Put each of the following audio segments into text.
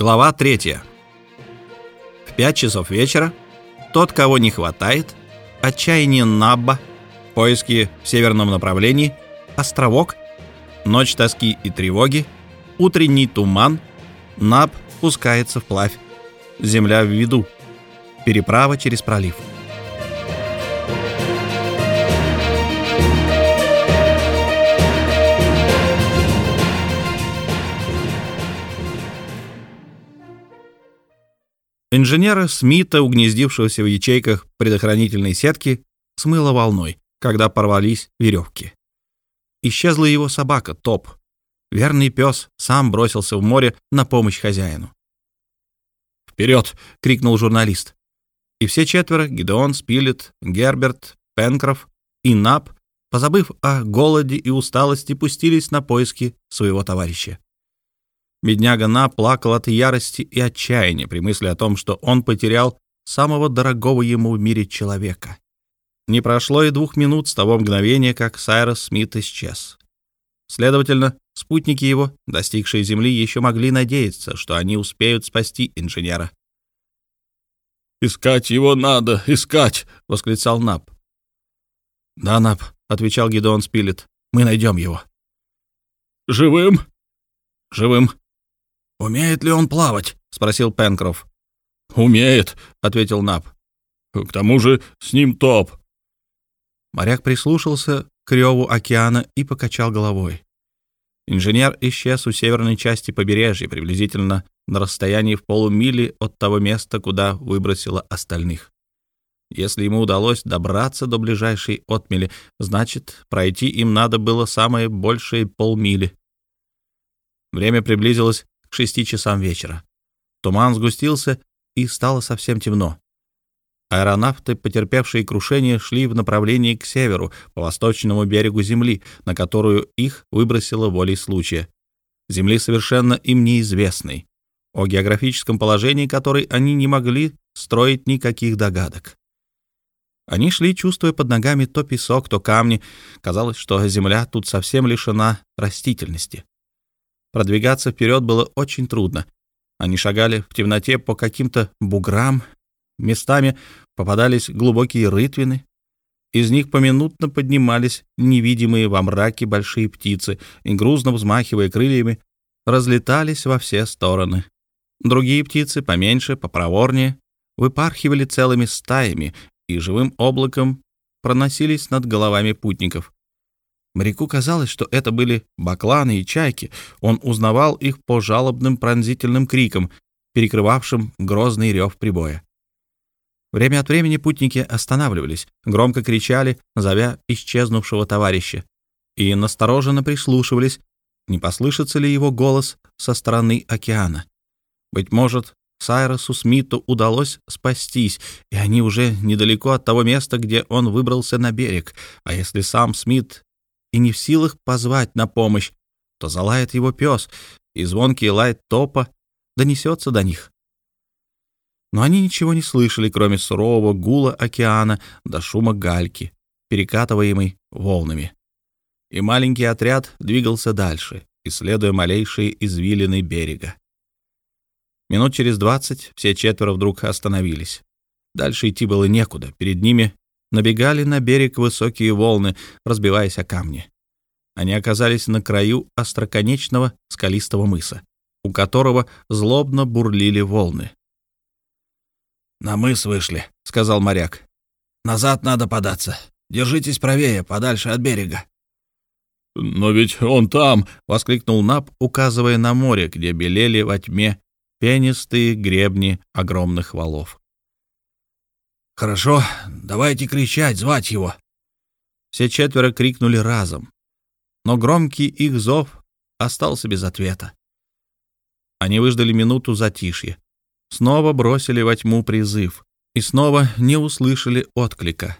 Глава 3. В 5 часов вечера тот, кого не хватает, отчаяние Набба, поиски в северном направлении, островок, ночь тоски и тревоги, утренний туман, Наб пускается вплавь, земля в виду, переправа через пролив. Инженера Смита, угнездившегося в ячейках предохранительной сетки, смыло волной, когда порвались веревки. Исчезла его собака, Топ. Верный пес сам бросился в море на помощь хозяину. «Вперед!» — крикнул журналист. И все четверо — Гидеон, Спилет, Герберт, Пенкроф и Нап, позабыв о голоде и усталости, пустились на поиски своего товарища. Бедняга На плакал от ярости и отчаяния при мысли о том, что он потерял самого дорогого ему в мире человека. Не прошло и двух минут с того мгновения, как Сайрос Смит исчез. Следовательно, спутники его, достигшие Земли, еще могли надеяться, что они успеют спасти инженера. «Искать его надо, искать!» — восклицал Нап. «Да, Нап», — отвечал Гидеон Спилет, — «мы найдем его». «Живым?» «Живым», «Умеет ли он плавать?» — спросил Пенкроф. «Умеет», — ответил Нап. «К тому же с ним топ». Моряк прислушался к реву океана и покачал головой. Инженер исчез у северной части побережья, приблизительно на расстоянии в полумили от того места, куда выбросило остальных. Если ему удалось добраться до ближайшей отмели, значит, пройти им надо было самое большее полмили. Время приблизилось к шести часам вечера. Туман сгустился, и стало совсем темно. Аэронавты, потерпевшие крушение, шли в направлении к северу, по восточному берегу Земли, на которую их выбросило волей случая. Земли совершенно им неизвестной, о географическом положении которой они не могли строить никаких догадок. Они шли, чувствуя под ногами то песок, то камни. Казалось, что земля тут совсем лишена растительности. Продвигаться вперед было очень трудно. Они шагали в темноте по каким-то буграм, местами попадались глубокие рытвины. Из них поминутно поднимались невидимые во мраке большие птицы и, грузно взмахивая крыльями, разлетались во все стороны. Другие птицы, поменьше, попроворнее, выпархивали целыми стаями и живым облаком проносились над головами путников. Моряку казалось, что это были бакланы и чайки. Он узнавал их по жалобным пронзительным крикам, перекрывавшим грозный рев прибоя. Время от времени путники останавливались, громко кричали, зовя исчезнувшего товарища, и настороженно прислушивались, не послышится ли его голос со стороны океана. Быть может, Сайросу Смиту удалось спастись, и они уже недалеко от того места, где он выбрался на берег. А если сам Смит и не в силах позвать на помощь, то залает его пес, и звонкий лай топа донесется до них. Но они ничего не слышали, кроме сурового гула океана до шума гальки, перекатываемой волнами. И маленький отряд двигался дальше, исследуя малейшие извилины берега. Минут через двадцать все четверо вдруг остановились. Дальше идти было некуда, перед ними набегали на берег высокие волны, разбиваясь о камни. Они оказались на краю остроконечного скалистого мыса, у которого злобно бурлили волны. «На мыс вышли», — сказал моряк. «Назад надо податься. Держитесь правее, подальше от берега». «Но ведь он там!» — воскликнул Нап, указывая на море, где белели во тьме пенистые гребни огромных валов. «Хорошо, давайте кричать, звать его». Все четверо крикнули разом, но громкий их зов остался без ответа. Они выждали минуту затишья, снова бросили во тьму призыв и снова не услышали отклика.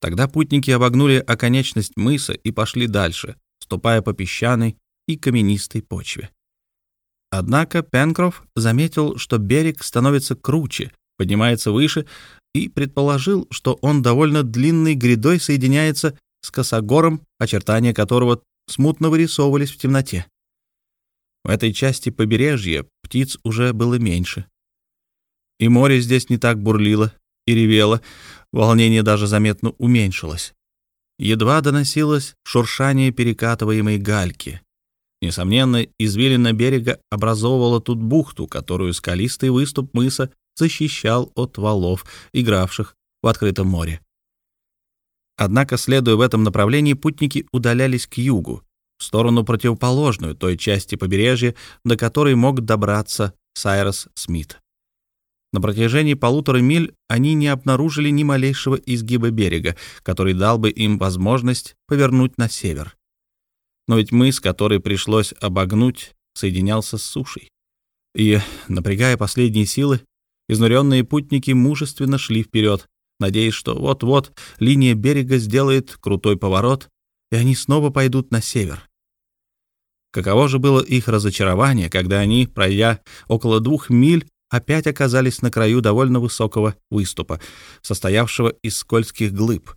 Тогда путники обогнули оконечность мыса и пошли дальше, ступая по песчаной и каменистой почве. Однако Пенкроф заметил, что берег становится круче, поднимается выше, и предположил, что он довольно длинной грядой соединяется с косогором, очертания которого смутно вырисовывались в темноте. В этой части побережья птиц уже было меньше. И море здесь не так бурлило и ревело, волнение даже заметно уменьшилось. Едва доносилось шуршание перекатываемой гальки. Несомненно, извилина берега образовывала тут бухту, которую скалистый выступ мыса защищал от валов, игравших в открытом море. Однако, следуя в этом направлении, путники удалялись к югу, в сторону противоположную той части побережья, до которой мог добраться Сайрос Смит. На протяжении полутора миль они не обнаружили ни малейшего изгиба берега, который дал бы им возможность повернуть на север. Но ведь мыс, который пришлось обогнуть, соединялся с сушей. И, напрягая последние силы, изнуренные путники мужественно шли вперед, надеясь, что вот-вот линия берега сделает крутой поворот, и они снова пойдут на север. Каково же было их разочарование, когда они, пройдя около двух миль, опять оказались на краю довольно высокого выступа, состоявшего из скользких глыб.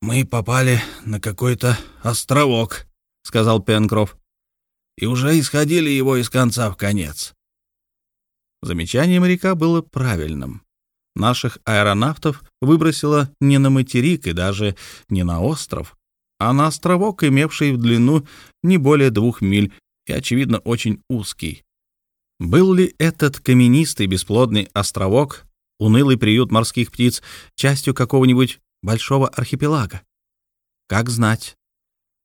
«Мы попали на какой-то островок», — сказал Пенкроф, «и уже исходили его из конца в конец». Замечание моряка было правильным. Наших аэронавтов выбросило не на материк и даже не на остров, а на островок, имевший в длину не более двух миль и, очевидно, очень узкий. Был ли этот каменистый бесплодный островок, унылый приют морских птиц, частью какого-нибудь большого архипелага? Как знать.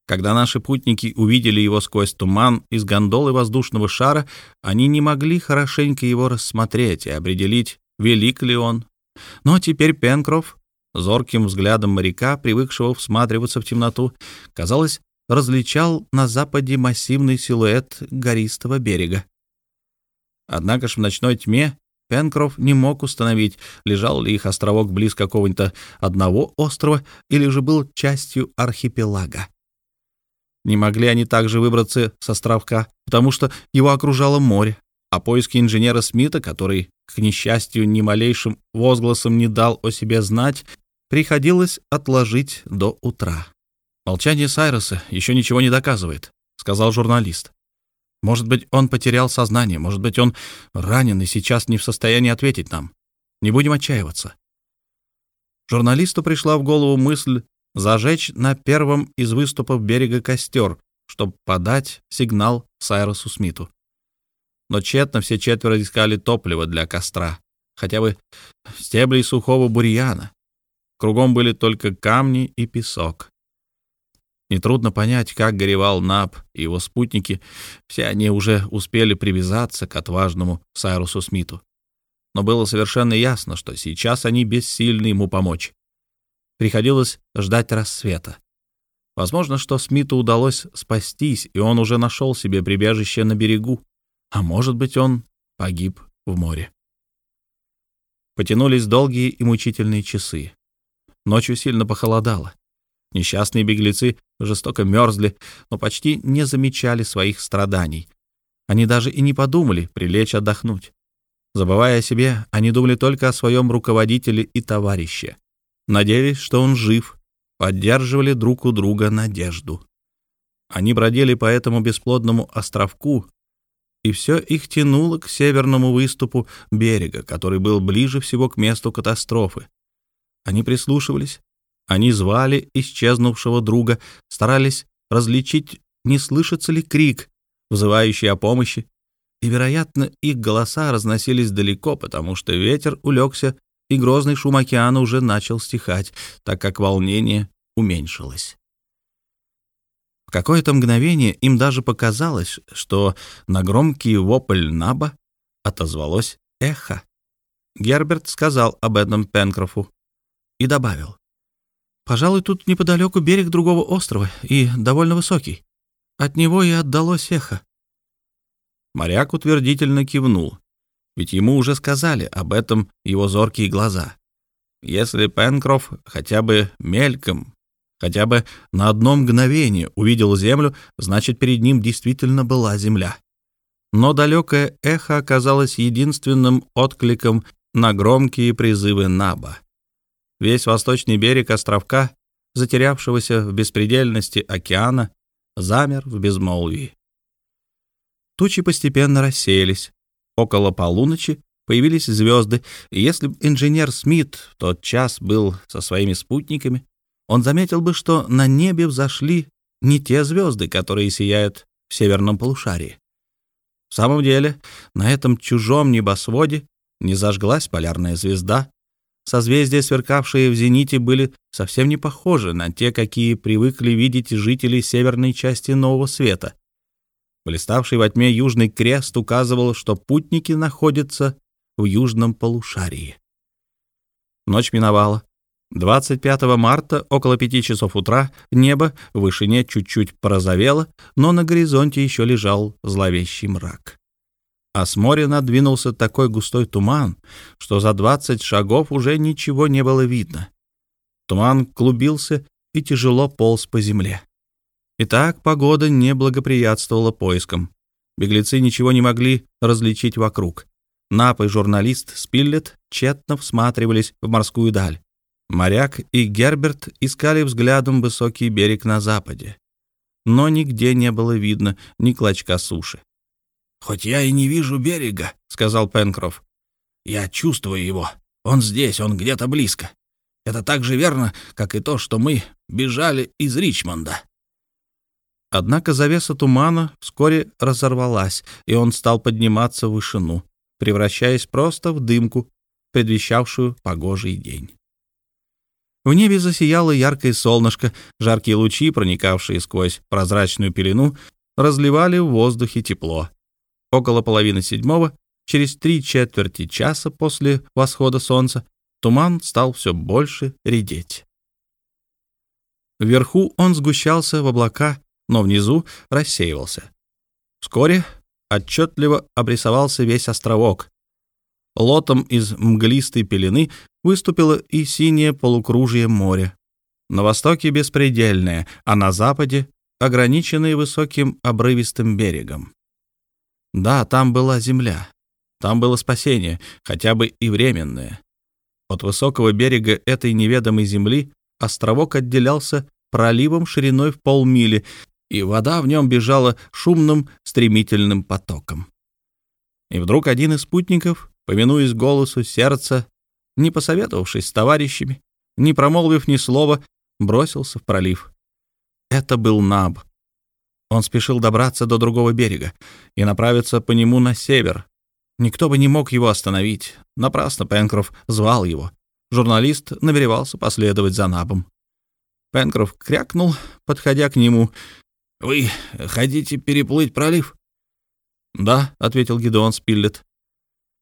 Когда наши путники увидели его сквозь туман из гондолы воздушного шара, они не могли хорошенько его рассмотреть и определить, велик ли он. Но теперь Пенкроф, зорким взглядом моряка, привыкшего всматриваться в темноту, казалось, различал на западе массивный силуэт гористого берега. Однако ж в ночной тьме Пенкроф не мог установить, лежал ли их островок близ какого-нибудь одного острова или же был частью архипелага. Не могли они также выбраться с островка, потому что его окружало море, а поиски инженера Смита, который, к несчастью, ни малейшим возгласом не дал о себе знать, приходилось отложить до утра. «Молчание Сайроса еще ничего не доказывает», — сказал журналист. «Может быть, он потерял сознание, может быть, он ранен и сейчас не в состоянии ответить нам. Не будем отчаиваться». Журналисту пришла в голову мысль зажечь на первом из выступов берега костер, чтобы подать сигнал Сайросу Смиту. Но тщетно все четверо искали топливо для костра, хотя бы стебли сухого бурьяна. Кругом были только камни и песок. Нетрудно понять, как горевал Наб и его спутники. Все они уже успели привязаться к отважному Сайрусу Смиту. Но было совершенно ясно, что сейчас они бессильны ему помочь. Приходилось ждать рассвета. Возможно, что Смиту удалось спастись, и он уже нашел себе прибежище на берегу. А может быть, он погиб в море. Потянулись долгие и мучительные часы. Ночью сильно похолодало. Несчастные беглецы жестоко мерзли, но почти не замечали своих страданий. Они даже и не подумали прилечь отдохнуть. Забывая о себе, они думали только о своем руководителе и товарище надеялись, что он жив, поддерживали друг у друга надежду. Они бродили по этому бесплодному островку, и все их тянуло к северному выступу берега, который был ближе всего к месту катастрофы. Они прислушивались, они звали исчезнувшего друга, старались различить, не слышится ли крик, вызывающий о помощи, и, вероятно, их голоса разносились далеко, потому что ветер улегся и грозный шум океана уже начал стихать, так как волнение уменьшилось. В какое-то мгновение им даже показалось, что на громкий вопль Наба отозвалось эхо. Герберт сказал об этом Пенкрофу и добавил. «Пожалуй, тут неподалеку берег другого острова и довольно высокий. От него и отдалось эхо». Моряк утвердительно кивнул ведь ему уже сказали об этом его зоркие глаза. Если Пенкроф хотя бы мельком, хотя бы на одно мгновение увидел землю, значит, перед ним действительно была земля. Но далекое эхо оказалось единственным откликом на громкие призывы Наба. Весь восточный берег островка, затерявшегося в беспредельности океана, замер в безмолвии. Тучи постепенно рассеялись. Около полуночи появились звезды, и если бы инженер Смит в тот час был со своими спутниками, он заметил бы, что на небе взошли не те звезды, которые сияют в северном полушарии. В самом деле, на этом чужом небосводе не зажглась полярная звезда. Созвездия, сверкавшие в зените, были совсем не похожи на те, какие привыкли видеть жители северной части Нового Света. Блиставший во тьме южный крест указывал, что путники находятся в южном полушарии. Ночь миновала. 25 марта около пяти часов утра небо в вышине чуть-чуть порозовело, но на горизонте еще лежал зловещий мрак. А с моря надвинулся такой густой туман, что за 20 шагов уже ничего не было видно. Туман клубился и тяжело полз по земле. Итак, погода не благоприятствовала поискам. Беглецы ничего не могли различить вокруг. Нап и журналист Спиллет тщетно всматривались в морскую даль. Моряк и Герберт искали взглядом высокий берег на западе. Но нигде не было видно ни клочка суши. «Хоть я и не вижу берега», — сказал Пенкроф, — «я чувствую его. Он здесь, он где-то близко. Это так же верно, как и то, что мы бежали из Ричмонда». Однако завеса тумана вскоре разорвалась, и он стал подниматься в вышину, превращаясь просто в дымку, предвещавшую погожий день. В небе засияло яркое солнышко, жаркие лучи, проникавшие сквозь прозрачную пелену, разливали в воздухе тепло. Около половины седьмого, через три четверти часа после восхода солнца, туман стал все больше редеть. Вверху он сгущался в облака, но внизу рассеивался. Вскоре отчетливо обрисовался весь островок, Лотом из мглистой пелены выступило и синее полукружие моря. На востоке беспредельное, а на западе ограниченное высоким обрывистым берегом. Да, там была земля, там было спасение, хотя бы и временное. От высокого берега этой неведомой земли островок отделялся проливом шириной в полмили, и вода в нем бежала шумным стремительным потоком. И вдруг один из спутников повинуясь голосу сердца, не посоветовавшись с товарищами, не промолвив ни слова, бросился в пролив. Это был Наб. Он спешил добраться до другого берега и направиться по нему на север. Никто бы не мог его остановить. Напрасно Пенкроф звал его. Журналист намеревался последовать за Набом. Пенкроф крякнул, подходя к нему. «Вы хотите переплыть пролив?» «Да», — ответил Гидеон Спиллет.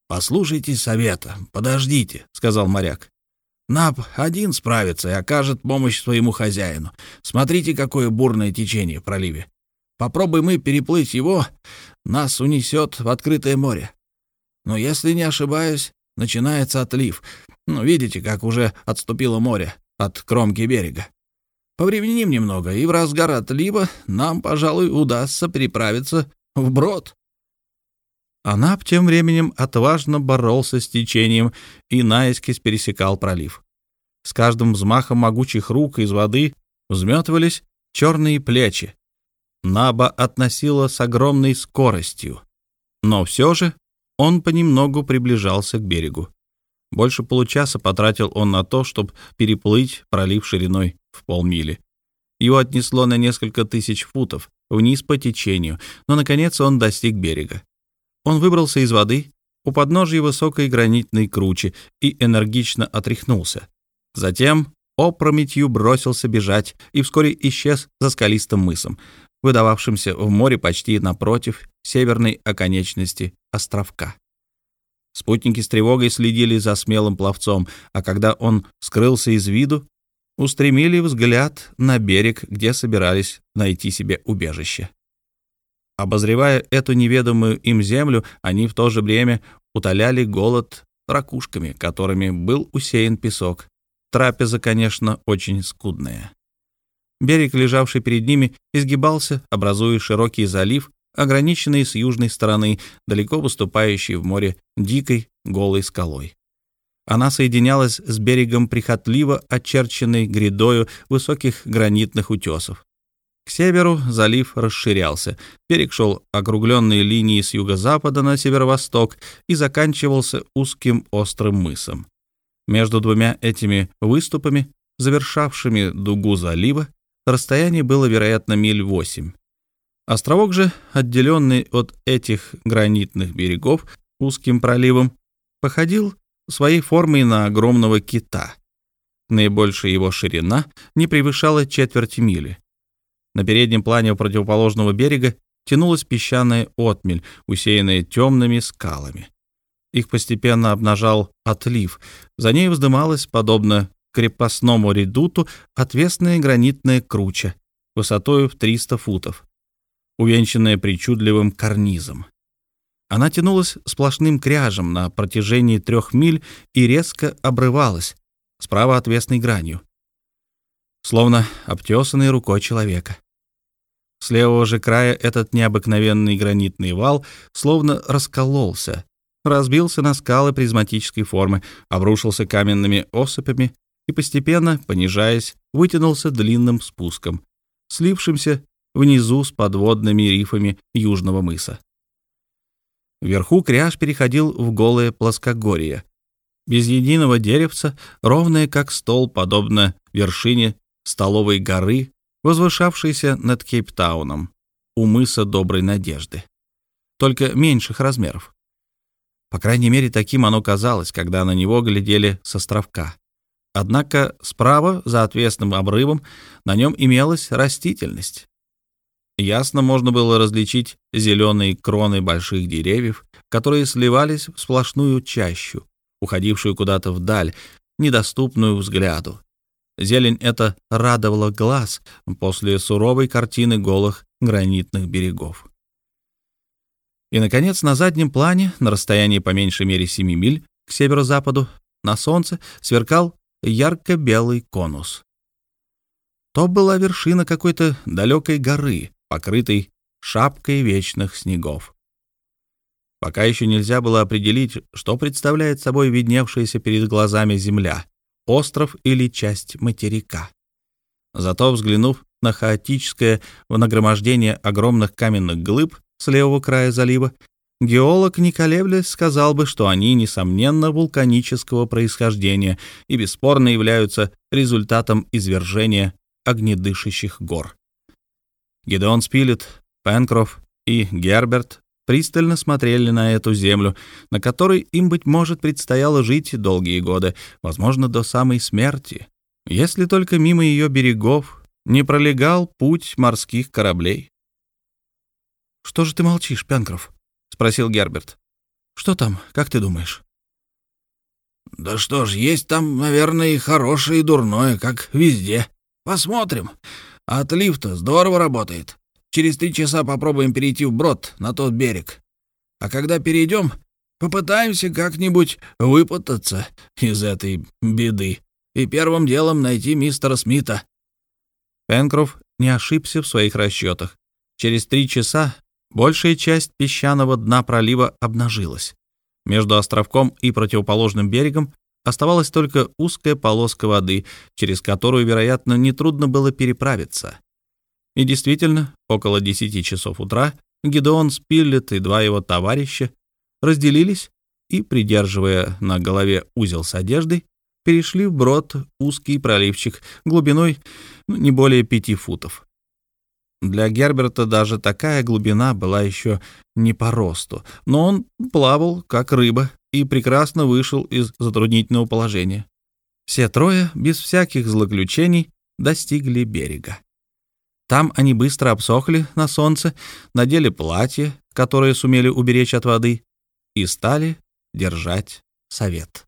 «Послушайте совета, подождите», — сказал моряк. «Нап один справится и окажет помощь своему хозяину. Смотрите, какое бурное течение в проливе. Попробуй мы переплыть его, нас унесет в открытое море. Но если не ошибаюсь, начинается отлив. Ну, видите, как уже отступило море от кромки берега. Повременим немного, и в разгар отлива нам, пожалуй, удастся переправиться вброд. Анап тем временем отважно боролся с течением и наискось пересекал пролив. С каждым взмахом могучих рук из воды взметывались черные плечи. Наба относила с огромной скоростью. Но все же он понемногу приближался к берегу. Больше получаса потратил он на то, чтобы переплыть пролив шириной в полмили. Его отнесло на несколько тысяч футов вниз по течению, но, наконец, он достиг берега. Он выбрался из воды у подножия высокой гранитной кручи и энергично отряхнулся. Затем опрометью бросился бежать и вскоре исчез за скалистым мысом, выдававшимся в море почти напротив северной оконечности островка. Спутники с тревогой следили за смелым пловцом, а когда он скрылся из виду, устремили взгляд на берег, где собирались найти себе убежище. Обозревая эту неведомую им землю, они в то же время утоляли голод ракушками, которыми был усеян песок. Трапеза, конечно, очень скудная. Берег, лежавший перед ними, изгибался, образуя широкий залив, ограниченный с южной стороны, далеко выступающий в море дикой голой скалой. Она соединялась с берегом прихотливо очерченной грядою высоких гранитных утесов. К северу залив расширялся, берег шел округленной линией с юго-запада на северо-восток и заканчивался узким острым мысом. Между двумя этими выступами, завершавшими дугу залива, расстояние было, вероятно, миль восемь. Островок же, отделенный от этих гранитных берегов узким проливом, походил своей формой на огромного кита. Наибольшая его ширина не превышала четверти мили. На переднем плане противоположного берега тянулась песчаная отмель, усеянная темными скалами. Их постепенно обнажал отлив. За ней вздымалась, подобно крепостному редуту, отвесная гранитная круча, высотой в 300 футов, увенчанная причудливым карнизом. Она тянулась сплошным кряжем на протяжении трех миль и резко обрывалась, справа отвесной гранью, словно обтесанной рукой человека. С левого же края этот необыкновенный гранитный вал словно раскололся, разбился на скалы призматической формы, обрушился каменными осыпями и постепенно, понижаясь, вытянулся длинным спуском, слившимся внизу с подводными рифами южного мыса. Вверху кряж переходил в голое плоскогорье, без единого деревца, ровное как стол, подобно вершине столовой горы, возвышавшейся над Кейптауном, у мыса Доброй Надежды, только меньших размеров. По крайней мере, таким оно казалось, когда на него глядели с островка. Однако справа, за отвесным обрывом, на нем имелась растительность. Ясно можно было различить зеленые кроны больших деревьев, которые сливались в сплошную чащу, уходившую куда-то вдаль, недоступную взгляду. Зелень эта радовала глаз после суровой картины голых гранитных берегов. И, наконец, на заднем плане, на расстоянии по меньшей мере 7 миль к северо-западу, на солнце сверкал ярко-белый конус. То была вершина какой-то далекой горы, покрытой шапкой вечных снегов. Пока еще нельзя было определить, что представляет собой видневшаяся перед глазами земля, остров или часть материка. Зато, взглянув на хаотическое нагромождение огромных каменных глыб с левого края залива, геолог, не колеблясь, сказал бы, что они, несомненно, вулканического происхождения и бесспорно являются результатом извержения огнедышащих гор. Гедеон Спилет, Пенкроф и Герберт пристально смотрели на эту землю, на которой им, быть может, предстояло жить долгие годы, возможно, до самой смерти, если только мимо ее берегов не пролегал путь морских кораблей. «Что же ты молчишь, Пенкроф?» — спросил Герберт. «Что там, как ты думаешь?» «Да что ж, есть там, наверное, и хорошее, и дурное, как везде. Посмотрим. Отлив-то здорово работает. Через три часа попробуем перейти вброд на тот берег. А когда перейдем, попытаемся как-нибудь выпутаться из этой беды и первым делом найти мистера Смита». Пенкроф не ошибся в своих расчетах. Через три часа большая часть песчаного дна пролива обнажилась. Между островком и противоположным берегом оставалась только узкая полоска воды, через которую, вероятно, нетрудно было переправиться. И действительно, около десяти часов утра Гидеон Спиллет и два его товарища разделились и, придерживая на голове узел с одеждой, перешли в брод узкий проливчик глубиной ну, не более пяти футов. Для Герберта даже такая глубина была еще не по росту, но он плавал, как рыба, и прекрасно вышел из затруднительного положения. Все трое, без всяких злоключений, достигли берега. Там они быстро обсохли на солнце, надели платье, которое сумели уберечь от воды, и стали держать совет.